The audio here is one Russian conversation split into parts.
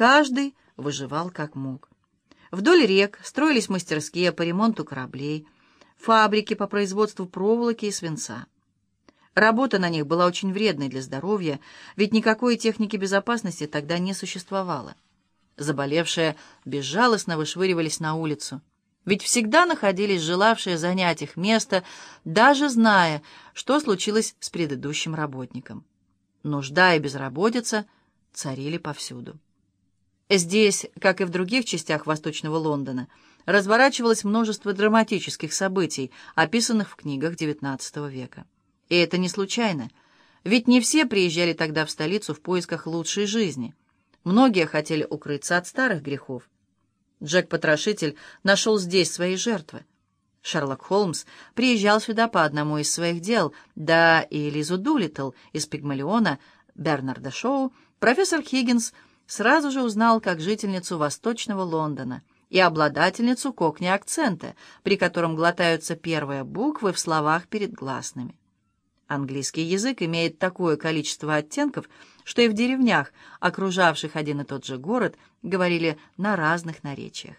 Каждый выживал как мог. Вдоль рек строились мастерские по ремонту кораблей, фабрики по производству проволоки и свинца. Работа на них была очень вредной для здоровья, ведь никакой техники безопасности тогда не существовало. Заболевшие безжалостно вышвыривались на улицу. Ведь всегда находились желавшие занять их место, даже зная, что случилось с предыдущим работником. Нужда и безработица царили повсюду. Здесь, как и в других частях Восточного Лондона, разворачивалось множество драматических событий, описанных в книгах XIX века. И это не случайно, ведь не все приезжали тогда в столицу в поисках лучшей жизни. Многие хотели укрыться от старых грехов. Джек-потрошитель нашел здесь свои жертвы. Шерлок Холмс приезжал сюда по одному из своих дел, да и Лизу Дулиттл из «Пигмалиона» Бернарда Шоу профессор Хиггинс сразу же узнал как жительницу Восточного Лондона и обладательницу кокни-акцента, при котором глотаются первые буквы в словах перед гласными. Английский язык имеет такое количество оттенков, что и в деревнях, окружавших один и тот же город, говорили на разных наречиях.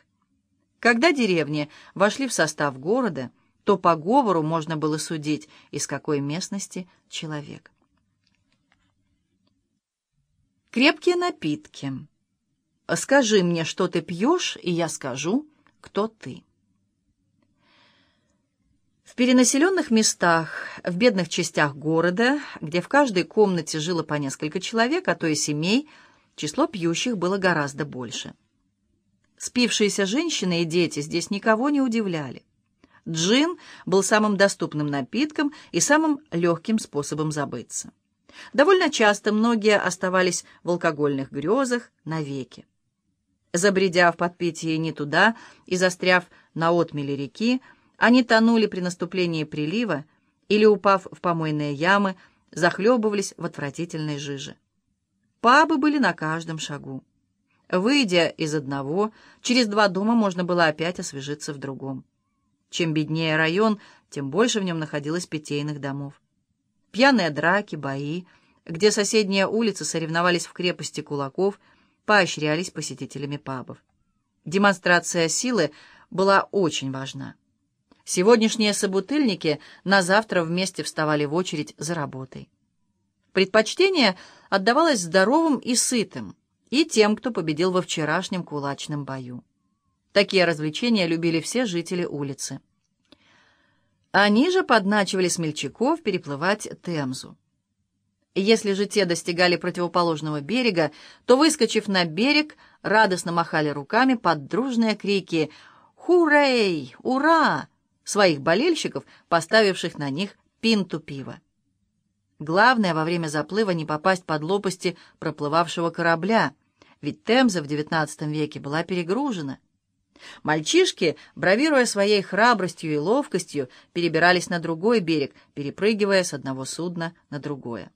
Когда деревни вошли в состав города, то по говору можно было судить, из какой местности человек. Крепкие напитки. Скажи мне, что ты пьешь, и я скажу, кто ты. В перенаселенных местах, в бедных частях города, где в каждой комнате жило по несколько человек, а то и семей, число пьющих было гораздо больше. Спившиеся женщины и дети здесь никого не удивляли. Джин был самым доступным напитком и самым легким способом забыться. Довольно часто многие оставались в алкогольных грезах навеки. Забредя в подпитие не туда и застряв на отмеле реки, они тонули при наступлении прилива или, упав в помойные ямы, захлебывались в отвратительной жиже. Пабы были на каждом шагу. Выйдя из одного, через два дома можно было опять освежиться в другом. Чем беднее район, тем больше в нем находилось питейных домов. Пьяные драки, бои, где соседние улицы соревновались в крепости кулаков, поощрялись посетителями пабов. Демонстрация силы была очень важна. Сегодняшние собутыльники на завтра вместе вставали в очередь за работой. Предпочтение отдавалось здоровым и сытым, и тем, кто победил во вчерашнем кулачном бою. Такие развлечения любили все жители улицы. Они же подначивали смельчаков переплывать Темзу. Если же те достигали противоположного берега, то, выскочив на берег, радостно махали руками под дружные крики «Хурей! Ура!» своих болельщиков, поставивших на них пинту пива. Главное во время заплыва не попасть под лопасти проплывавшего корабля, ведь Темза в XIX веке была перегружена. Мальчишки, бравируя своей храбростью и ловкостью, перебирались на другой берег, перепрыгивая с одного судна на другое.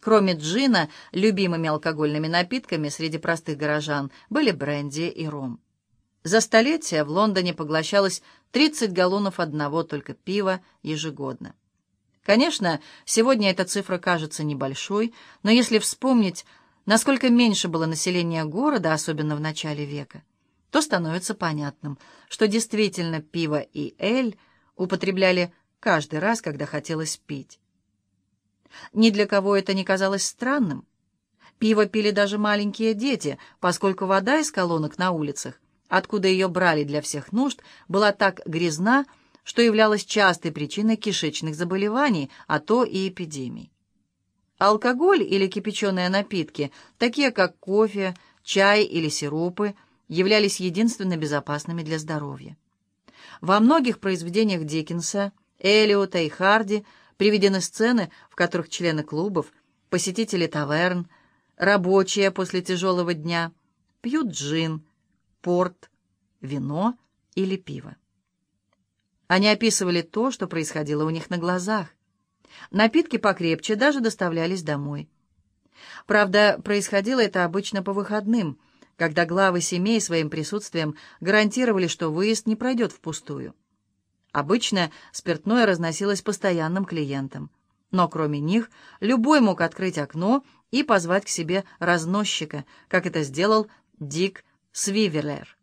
Кроме джина, любимыми алкогольными напитками среди простых горожан были бренди и ром. За столетия в Лондоне поглощалось 30 галлонов одного только пива ежегодно. Конечно, сегодня эта цифра кажется небольшой, но если вспомнить, насколько меньше было население города, особенно в начале века, то становится понятным, что действительно пиво и эль употребляли каждый раз, когда хотелось пить. Ни для кого это не казалось странным. Пиво пили даже маленькие дети, поскольку вода из колонок на улицах откуда ее брали для всех нужд, была так грязна, что являлась частой причиной кишечных заболеваний, а то и эпидемий. Алкоголь или кипяченые напитки, такие как кофе, чай или сиропы, являлись единственно безопасными для здоровья. Во многих произведениях Диккенса, Элиота и Харди приведены сцены, в которых члены клубов, посетители таверн, рабочие после тяжелого дня пьют джин, порт, вино или пиво. Они описывали то, что происходило у них на глазах. Напитки покрепче даже доставлялись домой. Правда, происходило это обычно по выходным, когда главы семей своим присутствием гарантировали, что выезд не пройдет впустую. Обычно спиртное разносилось постоянным клиентам, но кроме них любой мог открыть окно и позвать к себе разносчика, как это сделал Дик Свивеллер.